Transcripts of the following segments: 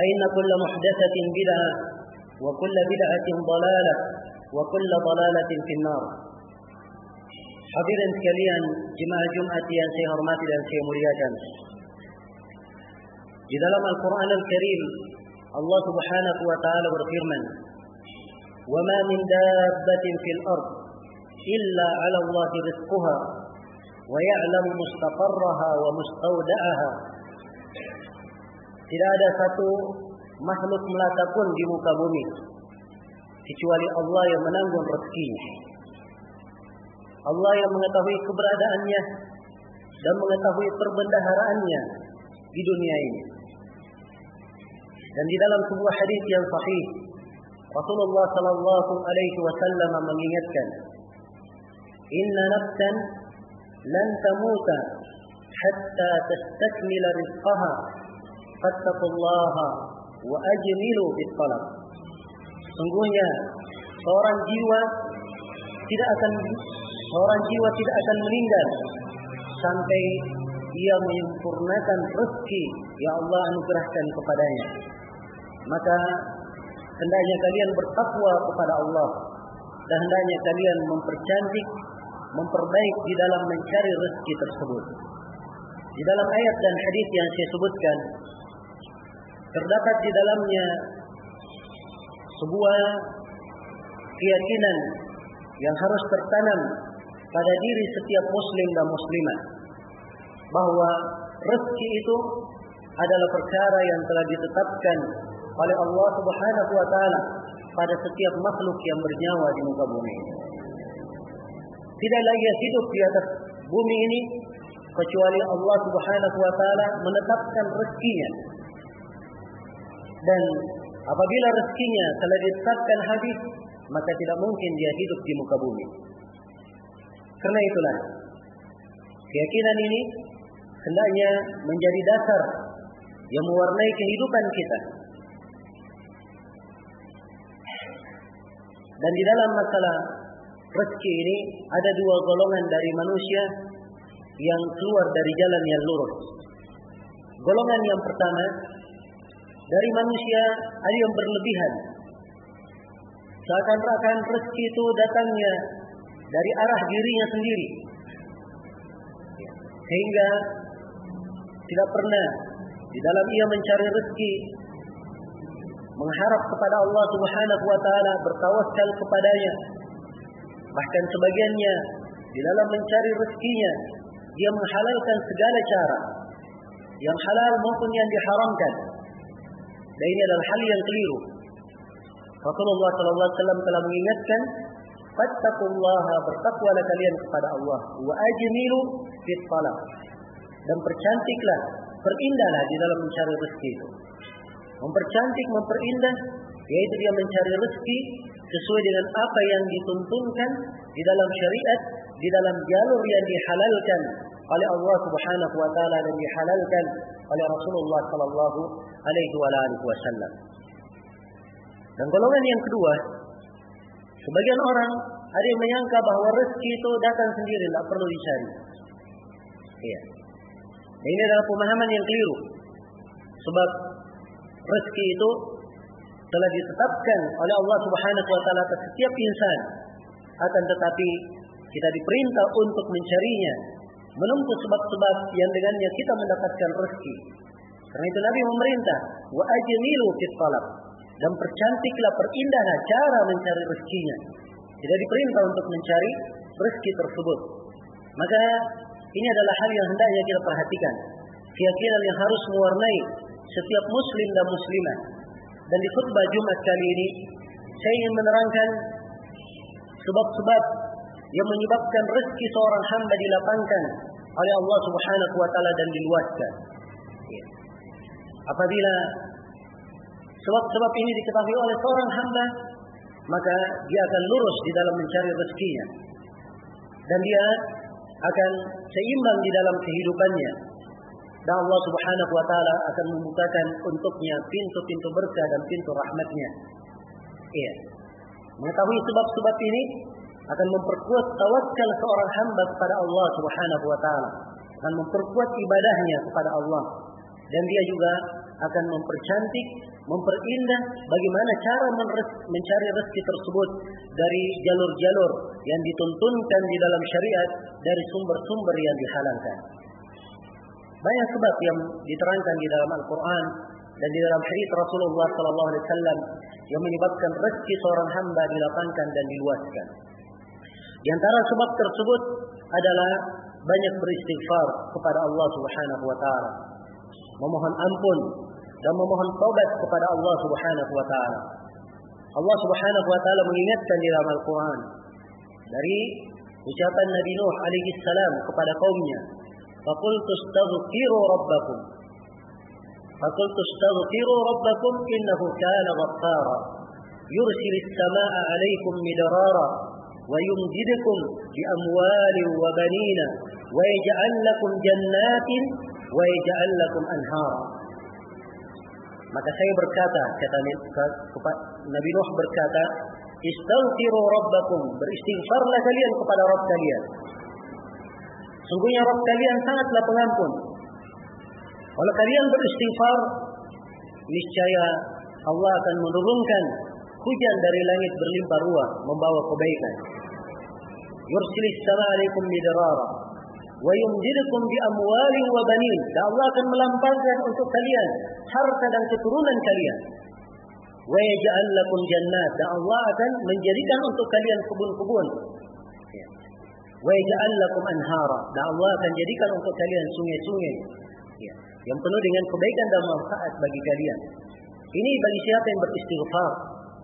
فإن كل محدثة بدعة وكل بدعة ضلالة وكل ضلالة في النار. حضرت كليا جماعة جمعة ينسي هرمات ينسي مريجا إذا لم القرآن الكريم الله سبحانه وتعالى برفرمن وما من دابة في الأرض إلا على الله رزقها ويعلم مستقرها ومستودعها Tidak ada satu makhluk melata pun di muka bumi kecuali Allah yang menanggung rezekinya. Allah yang mengetahui keberadaannya dan mengetahui perbendaharaannya di dunia ini. Dan di dalam sebuah hadis yang sahih, Rasulullah sallallahu alaihi wasallam mengingatkan, "Inna nafsan lan tamuta hatta tastakmila rizqaha fattaqullaha wa ajmilu bis talab." Sungguhnya seorang jiwa tidak akan seorang jiwa tidak akan meninggal sampai ia menyempurnakan rezeki yang Allah anugerahkan kepadanya. Maka hendaknya kalian bertakwa kepada Allah dan hendaknya kalian mempercantik, memperbaik di dalam mencari rezeki tersebut. Di dalam ayat dan hadis yang saya sebutkan terdapat di dalamnya sebuah keyakinan yang harus tertanam pada diri setiap muslim dan muslimah bahwa rezeki itu adalah perkara yang telah ditetapkan oleh Allah Subhanahu wa taala pada setiap makhluk yang bernyawa di muka bumi. Tidaklah ia hidup di atas bumi ini kecuali Allah Subhanahu wa taala menetapkan rezekinya. Dan apabila rezekinya telah ditetapkan habis, maka tidak mungkin dia hidup di muka bumi. Karena itulah keyakinan ini hendaknya menjadi dasar yang mewarnai kehidupan kita. Dan di dalam masalah rezeki ini ada dua golongan dari manusia yang keluar dari jalan yang lurus. Golongan yang pertama dari manusia ada yang berlebihan. Seakan-akan rezeki itu datangnya dari arah dirinya sendiri. Sehingga tidak pernah di dalam ia mencari rezeki mengharap kepada Allah Subhanahu wa taala bertawakal kepadanya. Bahkan sebagiannya di dalam mencari rezekinya dia menghalalkan segala cara yang halal maupun yang diharamkan. Dan ini adalah hal yang keliru. Rasulullah wasallam telah mengingatkan fattaqullaha bertakwalah kalian kepada Allah. Wa ajmilu fit talab dan percantiklah perindahlah di dalam mencari rezeki itu. Mempercantik memperindah yaitu dia mencari rezeki sesuai dengan apa yang dituntunkan di dalam syariat di dalam jalur yang dihalalkan oleh Allah Subhanahu wa taala dan dihalalkan oleh Rasulullah sallallahu alaihi wasallam. Dan golongan yang kedua Sebagian orang ada yang menyangka bahwa rezeki itu datang sendiri, tidak perlu dicari. Iya. Ini adalah pemahaman yang keliru. Sebab rezeki itu telah ditetapkan oleh Allah Subhanahu wa taala atas setiap insan. Akan tetapi kita diperintah untuk mencarinya, menempuh sebab-sebab yang dengannya kita mendapatkan rezeki. Karena itu Nabi memerintah, wa ajmilu dan percantiklah perindah cara mencari rezekinya. Tidak diperintah untuk mencari rezeki tersebut. Maka ini adalah hal yang hendaknya kita perhatikan. Keyakinan yang harus mewarnai setiap muslim dan muslimah. Dan di khutbah Jumat kali ini, saya ingin menerangkan sebab-sebab yang menyebabkan rezeki seorang hamba dilapangkan oleh Allah Subhanahu wa taala dan diluaskan. Apabila sebab-sebab ini diketahui oleh seorang hamba, maka dia akan lurus di dalam mencari rezekinya. Dan dia akan seimbang di dalam kehidupannya. Dan Allah Subhanahu wa taala akan membukakan untuknya pintu-pintu berkah dan pintu rahmatnya. Iya. Mengetahui sebab-sebab ini akan memperkuat tawakal seorang hamba kepada Allah Subhanahu wa taala, akan memperkuat ibadahnya kepada Allah dan dia juga akan mempercantik, memperindah bagaimana cara mencari rezeki tersebut dari jalur-jalur yang dituntunkan di dalam syariat dari sumber-sumber yang dihalalkan. Banyak sebab yang diterangkan di dalam Al-Quran dan di dalam hadis Rasulullah Sallallahu Alaihi Wasallam yang menyebabkan rezeki seorang hamba dilapangkan dan diluaskan. Di antara sebab tersebut adalah banyak beristighfar kepada Allah Subhanahu wa taala. Memohon ampun dan memohon taubat kepada Allah Subhanahu wa taala. Allah Subhanahu wa taala mengingatkan di dalam Al-Qur'an dari ucapan Nabi Nuh alaihi salam kepada kaumnya, "Faqultu astaghfiru rabbakum." Faqultu astaghfiru rabbakum innahu kana ghaffara. يرسل السماء عليكم مدرارا ويمددكم بأموال وبنين ويجعل لكم جنات ويجعل لكم أنهارا Maka saya berkata, kata Nabi Nuh berkata, Istaghfiru rabbakum, beristighfarlah kalian kepada Rabb kalian. Sungguhnya Rabb kalian sangatlah pengampun. Kalau kalian beristighfar, niscaya Allah akan menurunkan hujan dari langit berlimpah ruah membawa kebaikan. Midrara wa yumdidukum bi amwalin wa banin. Dan Allah akan melampangkan untuk kalian harta dan keturunan kalian. Wa yaj'al lakum jannat. Dan Allah akan menjadikan untuk kalian kebun-kebun. Wa yaj'al lakum anhara. Dan Allah akan jadikan untuk kalian sungai-sungai. Yang penuh dengan kebaikan dan manfaat bagi kalian. Ini bagi siapa yang beristighfar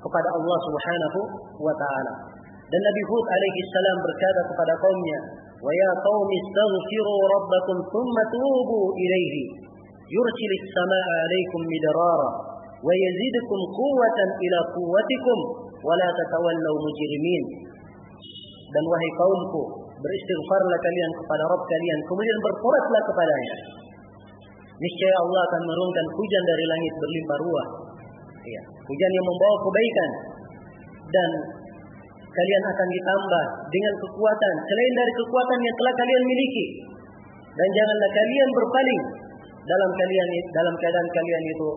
kepada Allah Subhanahu wa taala. Dan Nabi Hud alaihi salam berkata kepada kaumnya, "Wa ya qaumi istaghfiru rabbakum thumma tubu ilaihi yursil as-samaa'a 'alaikum midrara wa yazidukum quwwatan ila quwwatikum wa la tatawallaw mujrimin." Dan wahai kaumku, beristighfarlah kalian kepada Rabb kalian, kemudian bertobatlah kepadanya. Niscaya Allah akan menurunkan hujan dari langit berlimpah ruah. Ya, hujan yang membawa kebaikan dan kalian akan ditambah dengan kekuatan selain dari kekuatan yang telah kalian miliki. Dan janganlah kalian berpaling dalam kalian dalam keadaan kalian itu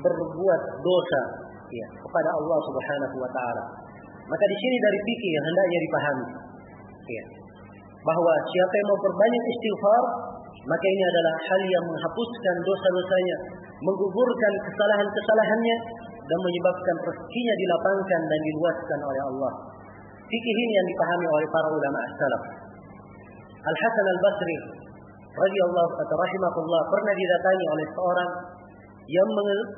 berbuat dosa ya, kepada Allah Subhanahu wa taala. Maka di sini dari fikih yang hendaknya dipahami. Ya, bahwa siapa yang memperbanyak istighfar maka ini adalah hal yang menghapuskan dosa-dosanya, menggugurkan kesalahan-kesalahannya dan menyebabkan rezekinya dilapangkan dan diluaskan oleh Allah. Fikih ini yang dipahami oleh para ulama as-salaf. Al Hasan Al Basri radhiyallahu atau rahimahullah pernah didatangi oleh seorang yang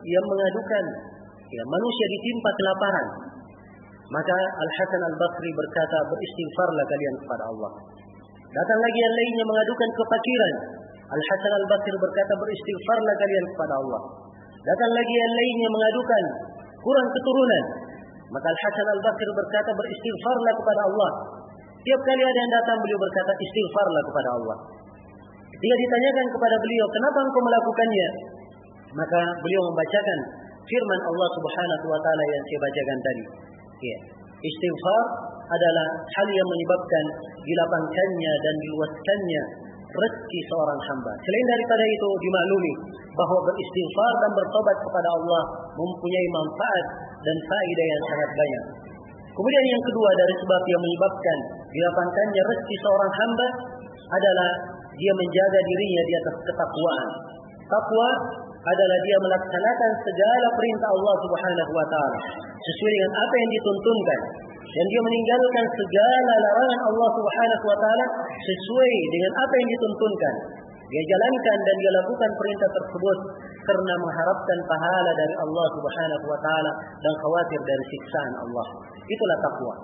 yang mengadukan ya manusia ditimpa kelaparan. Maka Al Hasan Al Basri berkata beristighfarlah kalian kepada Allah. Datang lagi yang lainnya mengadukan kefakiran. Al Hasan Al Basri berkata beristighfarlah kalian kepada Allah. Datang lagi yang lainnya mengadukan kurang keturunan. Maka Al-Hasan Al-Basri berkata beristighfarlah kepada Allah. Tiap kali ada yang datang beliau berkata istighfarlah kepada Allah. Dia ditanyakan kepada beliau, kenapa engkau melakukannya? Maka beliau membacakan firman Allah Subhanahu wa taala yang saya bacakan tadi. Ya. Istighfar adalah hal yang menyebabkan dilapangkannya dan diluaskannya rezeki seorang hamba. Selain daripada itu dimaklumi bahwa beristighfar dan bertobat kepada Allah mempunyai manfaat dan faedah yang sangat banyak. Kemudian yang kedua dari sebab yang menyebabkan dilapangkannya rezeki seorang hamba adalah dia menjaga dirinya di atas ketakwaan. Takwa adalah dia melaksanakan segala perintah Allah Subhanahu wa taala sesuai dengan apa yang dituntunkan dan dia meninggalkan segala larangan Allah Subhanahu wa taala sesuai dengan apa yang dituntunkan. Dia jalankan dan dia lakukan perintah tersebut karena mengharapkan pahala dari Allah Subhanahu wa taala dan khawatir dari siksaan Allah. Itulah takwa.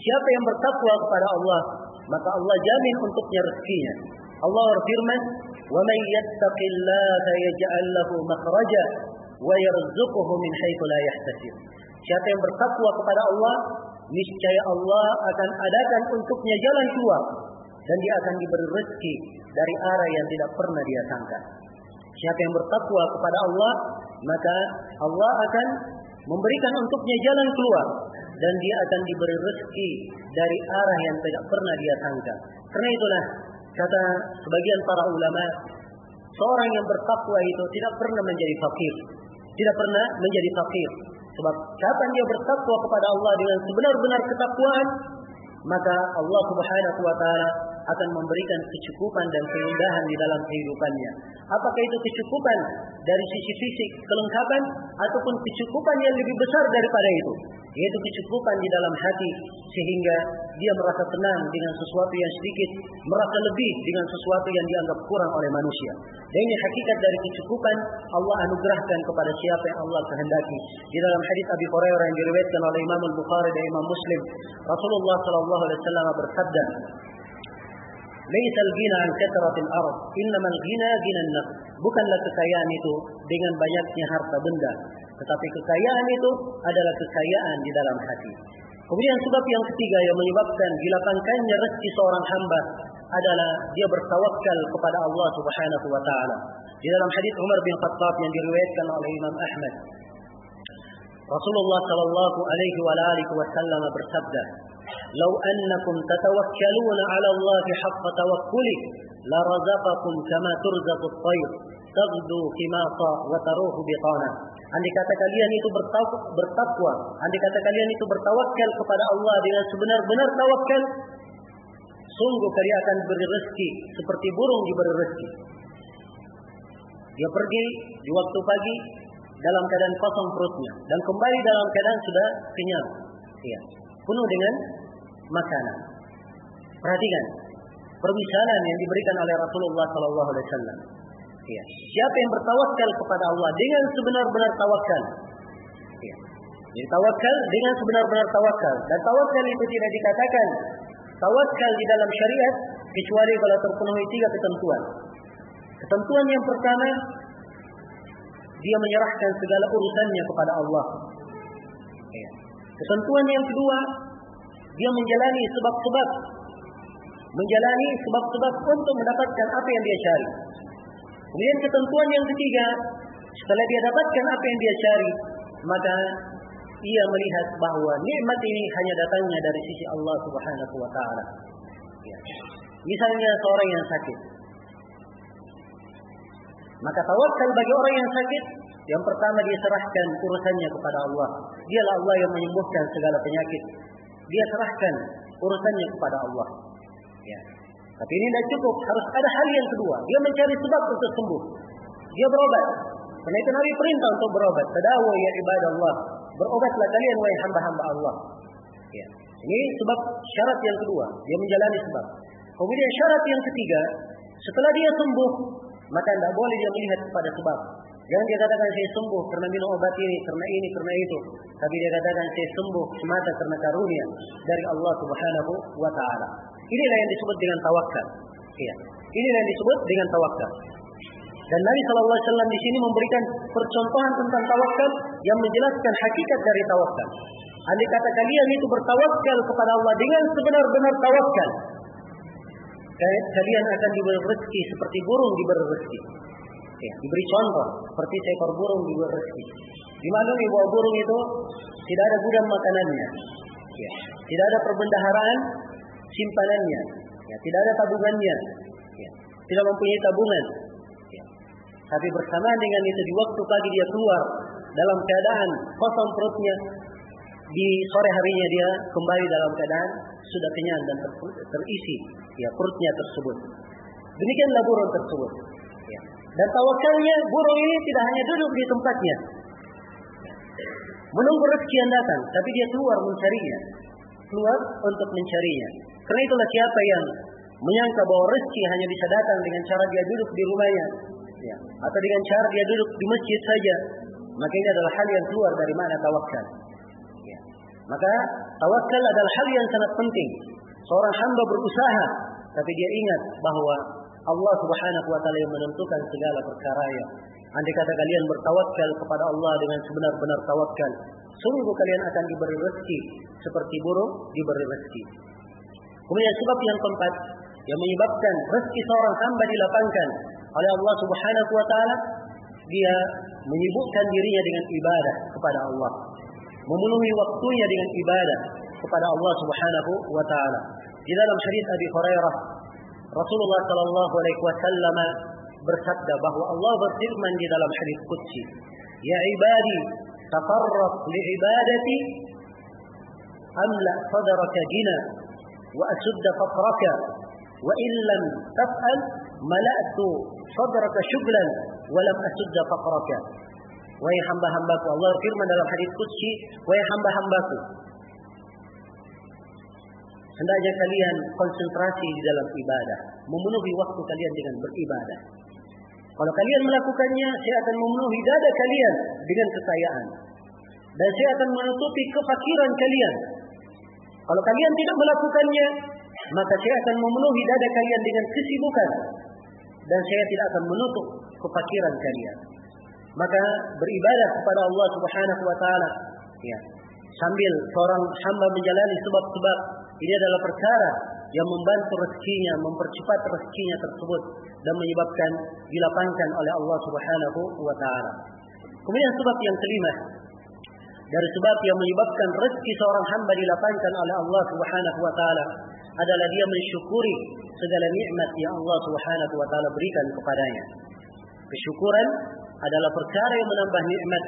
Siapa yang bertakwa kepada Allah, maka Allah jamin untuknya rezekinya. Allah berfirman, "Wa may yattaqillaha yaj'al lahu makhraja wa yarzuquhu min haitsu la yahtasib." Siapa yang bertakwa kepada Allah, niscaya Allah akan adakan untuknya jalan keluar dan dia akan diberi rezeki dari arah yang tidak pernah dia sangka. Siapa yang bertakwa kepada Allah, maka Allah akan memberikan untuknya jalan keluar dan dia akan diberi rezeki dari arah yang tidak pernah dia sangka. Karena itulah Kata sebagian para ulama, seorang yang bertakwa itu tidak pernah menjadi fakir. Tidak pernah menjadi fakir. Sebab kapan dia bertakwa kepada Allah dengan sebenar-benar ketakwaan, maka Allah Subhanahu wa taala akan memberikan kecukupan dan keindahan di dalam kehidupannya. Apakah itu kecukupan dari sisi fisik, kelengkapan, ataupun kecukupan yang lebih besar daripada itu, yaitu kecukupan di dalam hati sehingga dia merasa tenang dengan sesuatu yang sedikit, merasa lebih dengan sesuatu yang dianggap kurang oleh manusia. Dan ini hakikat dari kecukupan Allah anugerahkan kepada siapa yang Allah kehendaki. Di dalam hadis Abi Hurairah yang diriwayatkan oleh Imam Al-Bukhari dan Imam Muslim, Rasulullah sallallahu alaihi wasallam bersabda, Laisal gina an kathratil arad, innamal gina gina nafs. Bukanlah kekayaan itu dengan banyaknya harta benda, tetapi kekayaan itu adalah kekayaan di dalam hati. Kemudian sebab yang ketiga yang menyebabkan dilapangkannya rezeki seorang hamba adalah dia bertawakal kepada Allah Subhanahu wa taala. Di dalam hadis Umar bin Khattab yang diriwayatkan oleh Imam Ahmad, Rasulullah sallallahu alaihi wa alihi wasallam bersabda, لو أنكم تتوكلون 'ala Allah حق توكله la كما ترزق الطير تغدو خماصا taghdu qimata wa taruhu. Andai kata kalian itu bertakwa, andai kata kalian itu bertawakal kepada Allah dengan sebenar-benar tawakal, sungguh kalian akan beri rezeki seperti burung diberi rezeki. Dia pergi di waktu pagi dalam keadaan kosong perutnya dan kembali dalam keadaan sudah kenyang. Ya. Penuh dengan makanan. Perhatikan permisalan yang diberikan oleh Rasulullah Sallallahu Alaihi Wasallam. Ya. Siapa yang bertawakal kepada Allah dengan sebenar-benar tawakal. Ya. Tawakal dengan sebenar-benar tawakal. Dan tawakal itu tidak dikatakan tawakal di dalam syariat kecuali kalau terpenuhi tiga ketentuan. Ketentuan yang pertama, dia menyerahkan segala urusannya kepada Allah. Ya. Ketentuan yang kedua, dia menjalani sebab-sebab menjalani sebab-sebab untuk mendapatkan apa yang dia cari. Kemudian ketentuan yang ketiga, setelah dia dapatkan apa yang dia cari, maka ia melihat bahwa nikmat ini hanya datangnya dari sisi Allah Subhanahu wa taala. Ya. Misalnya seorang yang sakit. Maka tawakal bagi orang yang sakit, yang pertama dia serahkan urusannya kepada Allah. Dialah Allah yang menyembuhkan segala penyakit dia serahkan urusannya kepada Allah. Ya. Tapi ini tidak cukup, harus ada hal yang kedua. Dia mencari sebab untuk sembuh. Dia berobat. Karena itu Nabi perintah untuk berobat. Tadawu ya ibadah Allah. Berobatlah kalian wahai hamba-hamba Allah. Ya. Ini sebab syarat yang kedua. Dia menjalani sebab. Kemudian syarat yang ketiga, setelah dia sembuh, maka tidak boleh dia melihat kepada sebab. Jangan dia katakan saya sembuh karena minum obat ini, karena ini, karena itu. Tapi dia katakan saya sembuh semata karena karunia dari Allah Subhanahu wa taala. Inilah yang disebut dengan tawakal. Iya. Inilah yang disebut dengan tawakal. Dan Nabi Shallallahu Alaihi Wasallam di sini memberikan percontohan tentang tawakal yang menjelaskan hakikat dari tawakal. Andai kata kalian itu bertawakal kepada Allah dengan sebenar-benar tawakal, kalian akan diberi rezeki seperti burung diberi rezeki. Ya, diberi contoh seperti seekor burung diberi rezeki. Dimaklumi bahwa burung itu tidak ada gudang makanannya. Ya. Tidak ada perbendaharaan simpanannya. Ya. Tidak ada tabungannya. Ya. Tidak mempunyai tabungan. Ya. Tapi bersamaan dengan itu di waktu pagi dia keluar dalam keadaan kosong perutnya. Di sore harinya dia kembali dalam keadaan sudah kenyang dan ter terisi ya perutnya tersebut. Demikianlah burung tersebut. Dan tawakalnya burung ini tidak hanya duduk di tempatnya, menunggu rezeki yang datang, tapi dia keluar mencarinya. Keluar untuk mencarinya. Karena itulah siapa yang menyangka bahwa rezeki hanya bisa datang dengan cara dia duduk di rumahnya, ya, atau dengan cara dia duduk di masjid saja, maka ini adalah hal yang keluar dari mana tawakal. Ya. Maka tawakal adalah hal yang sangat penting. Seorang hamba berusaha, tapi dia ingat bahwa Allah Subhanahu wa taala yang menentukan segala perkara ya. Andai kata kalian bertawakal kepada Allah dengan sebenar-benar tawakal, sungguh kalian akan diberi rezeki seperti burung diberi rezeki. Kemudian sebab yang keempat yang menyebabkan rezeki seorang hamba dilapangkan oleh Allah Subhanahu wa taala, dia menyibukkan dirinya dengan ibadah kepada Allah. Memenuhi waktunya dengan ibadah kepada Allah Subhanahu wa taala. Di dalam hadis Abi Hurairah, Rasulullah sallallahu alaihi wasallam bersabda bahwa Allah berfirman di dalam hadis qudsi, "Ya ibadi, tafarraq li ibadati amla sadraka gina wa asud faqraka wa in lam taf'al mala'tu sadraka shuglan wa lam asud faqraka." Wahai hamba-hambaku, Allah firman dalam hadis qudsi, "Wahai hamba-hambaku, hendaknya kalian konsentrasi di dalam ibadah, memenuhi waktu kalian dengan beribadah." Kalau kalian melakukannya, saya akan memenuhi dada kalian dengan kekayaan. Dan saya akan menutupi kefakiran kalian. Kalau kalian tidak melakukannya, maka saya akan memenuhi dada kalian dengan kesibukan. Dan saya tidak akan menutup kefakiran kalian. Maka beribadah kepada Allah Subhanahu wa taala ya. Sambil seorang hamba menjalani sebab-sebab ini adalah perkara yang membantu rezekinya, mempercepat rezekinya tersebut dan menyebabkan dilapangkan oleh Allah Subhanahu wa taala. Kemudian sebab yang kelima dari sebab yang menyebabkan rezeki seorang hamba dilapangkan oleh Allah Subhanahu wa taala adalah dia mensyukuri segala nikmat yang Allah Subhanahu wa taala berikan kepadanya. Kesyukuran adalah perkara yang menambah nikmat.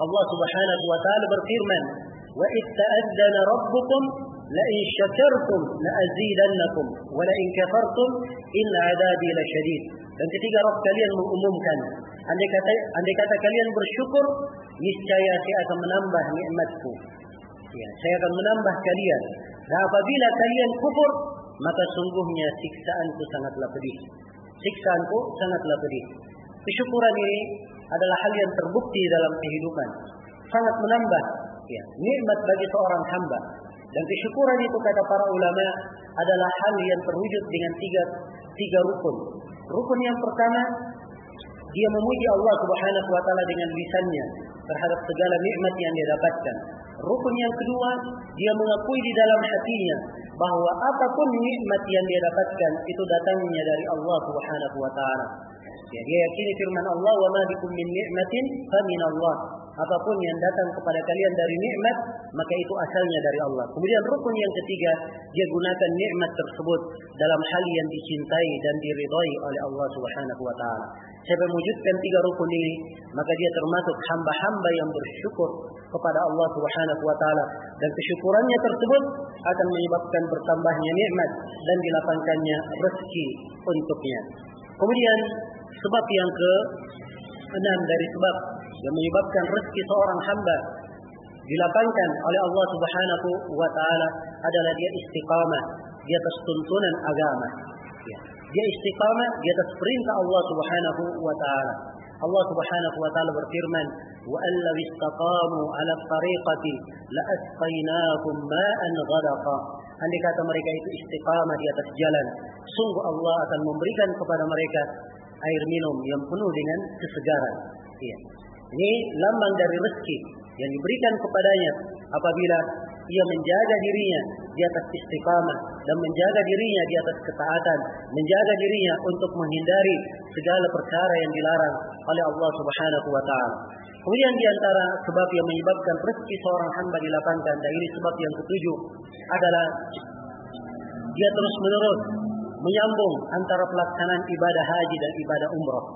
Allah Subhanahu wa taala berfirman, "Wa itta'adzana rabbukum لئن شكرتم لأزيدنكم ولئن كفرتم إن عذابي لشديد dan ketika Rabb kalian mengumumkan andai kata andai kata kalian bersyukur niscaya saya akan menambah nikmatku ya saya akan menambah kalian dan apabila kalian kufur maka sungguhnya siksaanku sangatlah pedih siksaanku sangatlah pedih kesyukuran ini adalah hal yang terbukti dalam kehidupan sangat menambah ya nikmat bagi seorang hamba dan kesyukuran itu kata para ulama adalah hal yang terwujud dengan tiga tiga rukun. Rukun yang pertama dia memuji Allah Subhanahu wa taala dengan lisannya terhadap segala nikmat yang dia dapatkan. Rukun yang kedua, dia mengakui di dalam hatinya bahwa apa pun nikmat yang dia dapatkan itu datangnya dari Allah Subhanahu wa taala. Ya, dia yakini firman Allah, "Wa ma bikum min ni'matin fa min Allah." apa pun yang datang kepada kalian dari nikmat maka itu asalnya dari Allah. Kemudian rukun yang ketiga dia gunakan nikmat tersebut dalam hal yang dicintai dan diridhai oleh Allah Subhanahu wa taala. Siapa mewujudkan tiga rukun ini maka dia termasuk hamba-hamba yang bersyukur kepada Allah Subhanahu wa taala dan kesyukurannya tersebut akan menyebabkan bertambahnya nikmat dan dilapangkannya rezeki untuknya. Kemudian sebab yang ke enam dari sebab yang menyebabkan rezeki seorang hamba dilapangkan oleh Allah Subhanahu wa taala adalah dia istiqamah di atas tuntunan agama. Ya. Dia istiqamah di atas perintah Allah Subhanahu wa taala. Allah Subhanahu wa taala berfirman, "Wa allaw istaqamu 'ala tariqati la asqainahum ma'an ghadaqa." Andai kata mereka itu istiqamah di atas jalan, sungguh Allah akan memberikan kepada mereka air minum yang penuh dengan kesegaran. Ya. Ini lambang dari rezeki yang diberikan kepadanya apabila ia menjaga dirinya di atas istiqamah dan menjaga dirinya di atas ketaatan, menjaga dirinya untuk menghindari segala perkara yang dilarang oleh Allah Subhanahu wa taala. Kemudian di antara sebab yang menyebabkan rezeki seorang hamba dilapangkan dan ini sebab yang ketujuh adalah dia terus menerus menyambung antara pelaksanaan ibadah haji dan ibadah umrah.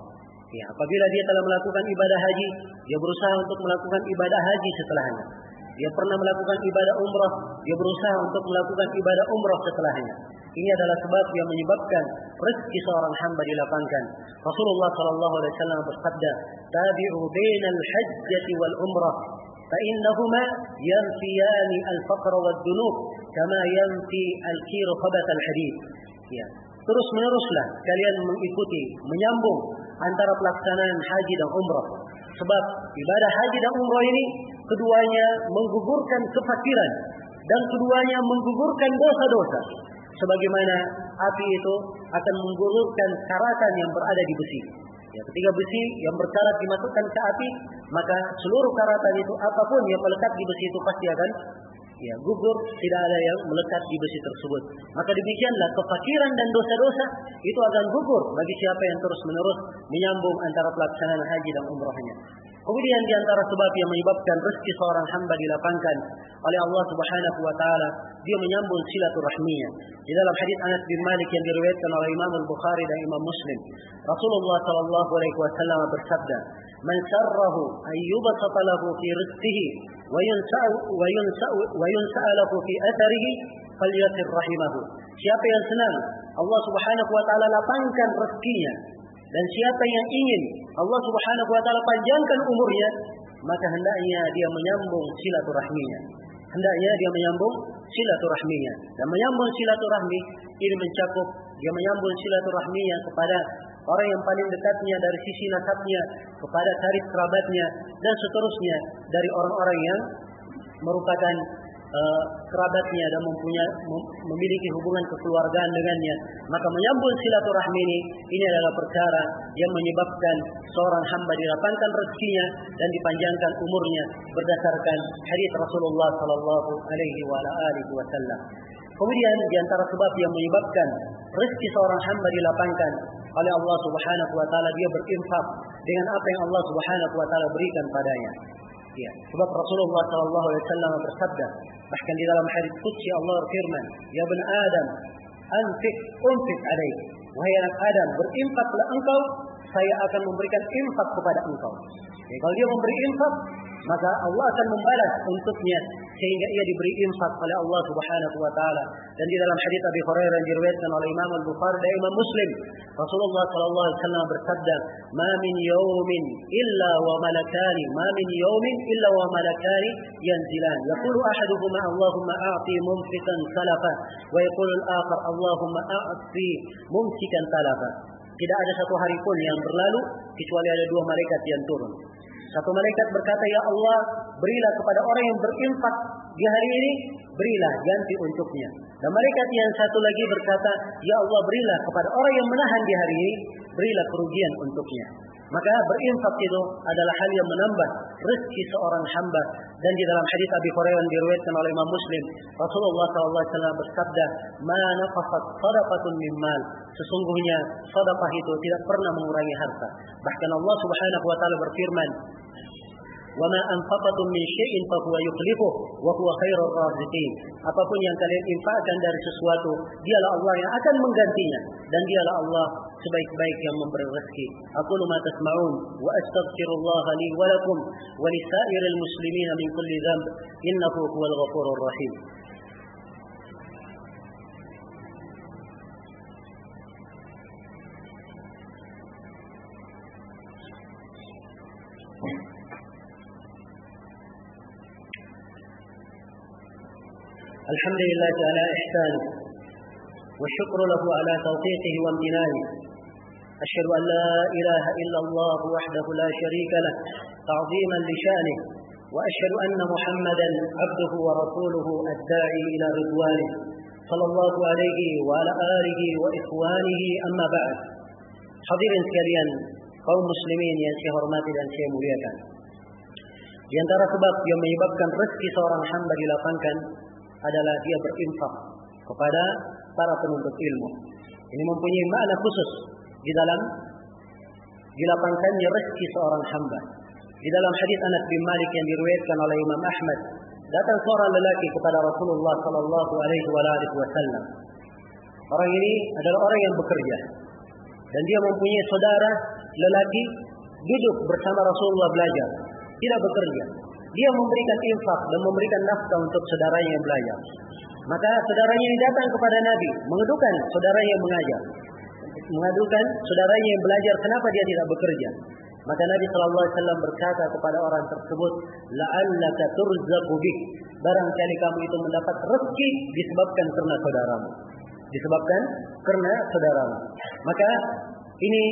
Ya, apabila dia telah melakukan ibadah haji, dia berusaha untuk melakukan ibadah haji setelahnya Dia pernah melakukan ibadah umrah, dia berusaha untuk melakukan ibadah umrah setelahnya. Ini adalah sebab yang menyebabkan rezeki seorang hamba dilapangkan. Rasulullah sallallahu alaihi wasallam bersabda, "Tabi'u bainal hajjati wal umrah, فإنهما ينفيان الفقر والذنوب كما ينفي الكير خبث الحديد." Ya. Terus meneruslah kalian mengikuti, menyambung antara pelaksanaan haji dan umrah. Sebab ibadah haji dan umrah ini keduanya menggugurkan kefakiran dan keduanya menggugurkan dosa-dosa. Sebagaimana api itu akan menggugurkan karatan yang berada di besi. Ya, ketika besi yang berkarat dimasukkan ke api, maka seluruh karatan itu apa pun yang melekat di besi itu pasti akan ya gugur, tidak ada yang melekat di besi tersebut. Maka demikianlah kefakiran dan dosa-dosa itu akan gugur bagi siapa yang terus-menerus menyambung antara pelaksanaan haji dan umrahnya. Kemudian di antara sebab yang menyebabkan rezeki seorang hamba dilapangkan oleh Allah Subhanahu wa taala, dia menyambung silaturahminya. Di dalam hadis Anas bin Malik yang diriwayatkan oleh Imam Al-Bukhari dan Imam Muslim, Rasulullah sallallahu alaihi wasallam bersabda, "Man sarrahu an yubsata lahu fi rizqihi wa yunsa'u wa yunsa'u wa yunsa'a lahu fi atharihi falyatir rahimahu." Siapa yang senang Allah Subhanahu wa taala lapangkan rezekinya dan siapa yang ingin Allah Subhanahu wa taala panjangkan umurnya, maka hendaknya dia menyambung silaturahminya. Hendaknya dia menyambung silaturahminya. Dan menyambung silaturahmi ini mencakup dia menyambung silaturahminya kepada orang yang paling dekatnya dari sisi nasabnya, kepada karib kerabatnya dan seterusnya dari orang-orang yang merupakan uh, kerabatnya dan mempunyai memiliki hubungan kekeluargaan dengannya maka menyambung silaturahmi ini ini adalah perkara yang menyebabkan seorang hamba dilapangkan rezekinya dan dipanjangkan umurnya berdasarkan hadis Rasulullah sallallahu alaihi wasallam. Kemudian di antara sebab yang menyebabkan rezeki seorang hamba dilapangkan oleh Allah Subhanahu wa taala dia berinfak dengan apa yang Allah Subhanahu wa taala berikan padanya Ya, sebab Rasulullah sallallahu alaihi wasallam bersabda, bahkan di dalam hadis qudsi Allah berfirman, "Ya bin Adam, anfik unfik alaik." Wahai anak Adam, berinfaklah engkau, saya akan memberikan infak kepada engkau. Jadi kalau dia memberi infak, maka Allah akan membalas untuknya sehingga ia diberi infak oleh Allah Subhanahu wa taala. Dan di dalam hadis Abi Hurairah yang diriwayatkan oleh Imam Al-Bukhari dan Imam Muslim, Rasulullah sallallahu alaihi wasallam bersabda, "Ma min yawmin illa wa malakani, ma min yawmin illa wa malakani yanzilan. Yaqulu ahaduhuma Allahumma a'ti mumsikan salafa wa yaqulu al-akhar Allahumma a'ti mumsikan talafa." Tidak ada satu hari pun yang berlalu kecuali ada dua malaikat yang turun. Satu malaikat berkata, Ya Allah, berilah kepada orang yang berinfak di hari ini, berilah ganti untuknya. Dan malaikat yang satu lagi berkata, Ya Allah, berilah kepada orang yang menahan di hari ini, berilah kerugian untuknya. Maka berinfak itu adalah hal yang menambah rezeki seorang hamba. Dan di dalam hadis Abi Hurairah diriwayatkan oleh Imam Muslim, Rasulullah SAW bersabda, "Ma naqasat sadaqatun min mal." Sesungguhnya sedekah itu tidak pernah mengurangi harta. Bahkan Allah Subhanahu wa taala berfirman, وما أنفقتم من شيء فهو يخلفه وهو خير الرازقين apapun yang kalian infakkan dari sesuatu dialah Allah yang akan menggantinya dan dialah Allah sebaik-baik yang memberi rezeki aqulu ma tasma'un wa astaghfirullah li wa lakum wa lisairil muslimin min kulli dhanb innahu huwal ghafurur rahim الحمد لله على إحسانه والشكر له على توفيقه وامتنانه. أشهد أن لا إله إلا الله وحده لا شريك له تعظيما لشانه. وأشهد أن محمدا عبده ورسوله الداعي إلى رضوانه صلى الله عليه وعلى آله وإخوانه. أما بعد Hadirin sekalian, kaum muslimin yang saya hormati dan saya muliakan. Di antara sebab yang menyebabkan rezeki seorang adalah dia berinfak kepada para penuntut ilmu. Ini mempunyai makna khusus di dalam dilapangkannya rezeki seorang hamba. Di dalam hadis Anas bin Malik yang diriwayatkan oleh Imam Ahmad, datang seorang lelaki kepada Rasulullah sallallahu alaihi wasallam. Orang ini adalah orang yang bekerja dan dia mempunyai saudara lelaki duduk bersama Rasulullah belajar, tidak bekerja. Dia memberikan infak dan memberikan nafkah untuk saudaranya yang belajar. Maka saudaranya ini datang kepada Nabi, mengadukan saudaranya yang mengajar. Mengadukan saudaranya yang belajar kenapa dia tidak bekerja. Maka Nabi sallallahu alaihi wasallam berkata kepada orang tersebut, "La'allaka turzaqu bih." Barangkali kamu itu mendapat rezeki disebabkan karena saudaramu. Disebabkan karena saudaramu. Maka ini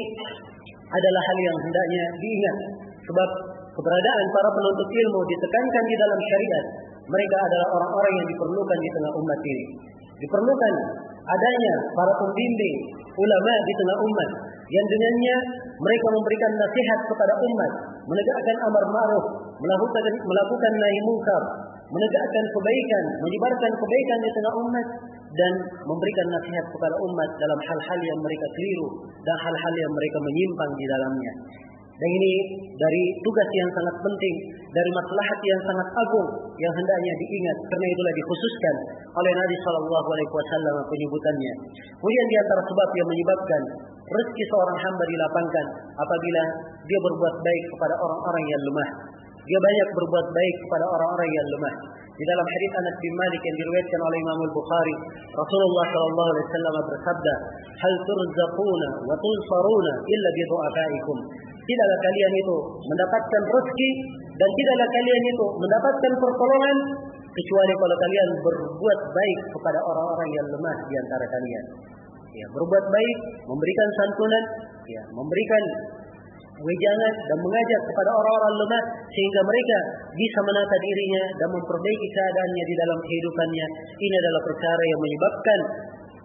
adalah hal yang hendaknya diingat sebab keberadaan para penuntut ilmu ditekankan di dalam syariat. Mereka adalah orang-orang yang diperlukan di tengah umat ini. Diperlukan adanya para pembimbing ulama di tengah umat yang dengannya mereka memberikan nasihat kepada umat, menegakkan amar ma'ruf, melakukan melakukan nahi munkar, menegakkan kebaikan, menyebarkan kebaikan di tengah umat dan memberikan nasihat kepada umat dalam hal-hal yang mereka keliru dan hal-hal yang mereka menyimpang di dalamnya. Dan ini dari tugas yang sangat penting, dari maslahat yang sangat agung yang hendaknya diingat karena itulah dikhususkan oleh Nabi Shallallahu Alaihi Wasallam penyebutannya. Kemudian di antara sebab yang menyebabkan rezeki seorang hamba dilapangkan apabila dia berbuat baik kepada orang-orang yang lemah. Dia banyak berbuat baik kepada orang-orang yang lemah. Di dalam hadis Anas bin Malik yang diriwayatkan oleh Imam Al-Bukhari, Rasulullah sallallahu alaihi wasallam bersabda, "Hal turzaquna wa tunsaruna illa bi du'afaikum." Tidaklah kalian itu mendapatkan rezeki dan tidaklah kalian itu mendapatkan pertolongan kecuali kalau kalian berbuat baik kepada orang-orang yang lemah di antara kalian. Ya, berbuat baik, memberikan santunan, ya, memberikan wejangan dan mengajak kepada orang-orang lemah sehingga mereka bisa menata dirinya dan memperbaiki keadaannya di dalam kehidupannya. Ini adalah perkara yang menyebabkan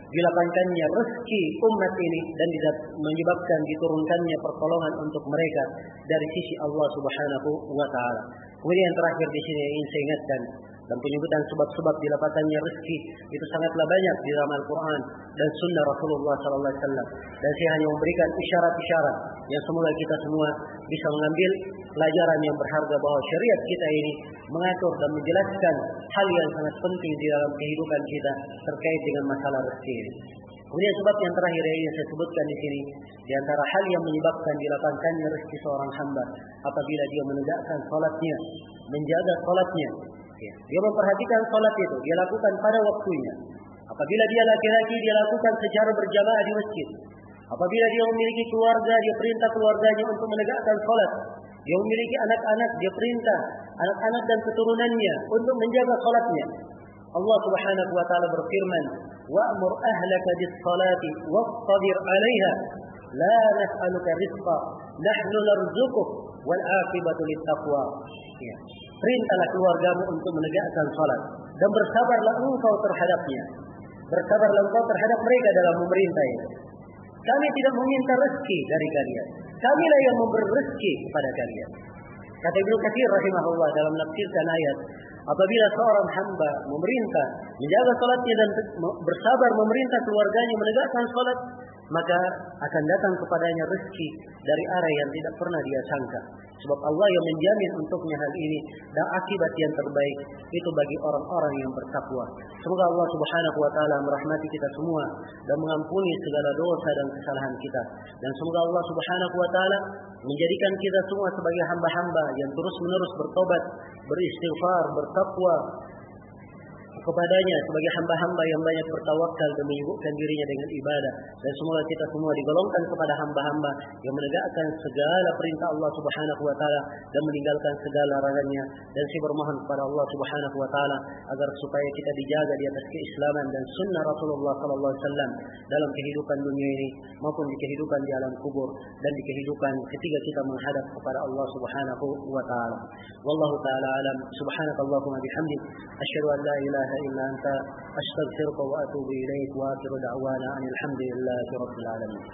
dilapangkannya rezeki umat ini dan menyebabkan diturunkannya pertolongan untuk mereka dari sisi Allah Subhanahu wa taala. Kemudian terakhir di sini ingin saya ingatkan dan penyebutan sebab-sebab dilapangkannya rezeki itu sangatlah banyak di dalam Al-Quran dan Sunnah Rasulullah Sallallahu Alaihi Wasallam. Dan saya hanya memberikan isyarat-isyarat yang semoga kita semua bisa mengambil pelajaran yang berharga bahwa syariat kita ini mengatur dan menjelaskan hal yang sangat penting di dalam kehidupan kita terkait dengan masalah rezeki. Kemudian sebab yang terakhir yang saya sebutkan di sini di antara hal yang menyebabkan dilapangkannya rezeki seorang hamba apabila dia menegakkan salatnya, menjaga salatnya, Dia memperhatikan sholat itu, dia lakukan pada waktunya. Apabila dia laki-laki, dia lakukan secara berjamaah di masjid. Apabila dia memiliki keluarga, dia perintah keluarganya untuk menegakkan sholat. Dia memiliki anak-anak, dia perintah anak-anak dan keturunannya untuk menjaga sholatnya. Allah Subhanahu wa taala berfirman, "Wa'mur ahlaka bis-salati wastabir 'alaiha, la nas'aluka rizqa, nahnu narzuquk wal 'aqibatu lit-taqwa." Ya. Perintahlah keluargamu untuk menegakkan salat dan bersabarlah engkau terhadapnya. Bersabarlah engkau terhadap mereka dalam memerintah itu. Kami tidak meminta rezeki dari kalian. Kamilah yang memberi rezeki kepada kalian. Kata Ibnu Katsir rahimahullah dalam menafsirkan ayat, apabila seorang hamba memerintah menjaga salatnya dan bersabar memerintah keluarganya menegakkan salat, maka akan datang kepadanya rezeki dari arah yang tidak pernah dia sangka. Sebab Allah yang menjamin untuknya hal ini dan akibat yang terbaik itu bagi orang-orang yang bertakwa. Semoga Allah Subhanahu wa taala merahmati kita semua dan mengampuni segala dosa dan kesalahan kita. Dan semoga Allah Subhanahu wa taala menjadikan kita semua sebagai hamba-hamba yang terus-menerus bertobat, beristighfar, bertakwa, kepadanya sebagai hamba-hamba yang banyak bertawakal dan menyibukkan dirinya dengan ibadah dan semoga kita semua digolongkan kepada hamba-hamba yang menegakkan segala perintah Allah Subhanahu wa taala dan meninggalkan segala larangannya dan saya bermohon kepada Allah Subhanahu wa taala agar supaya kita dijaga di atas keislaman dan sunnah Rasulullah sallallahu alaihi wasallam dalam kehidupan dunia ini maupun di kehidupan di alam kubur dan di kehidupan ketika kita menghadap kepada Allah Subhanahu wa taala. Wallahu taala alam. Subhanakallahumma bihamdik asyhadu an la ilaha إلا أنت أستغفرك وأتوب إليك وآخر دعوانا أن الحمد لله رب العالمين.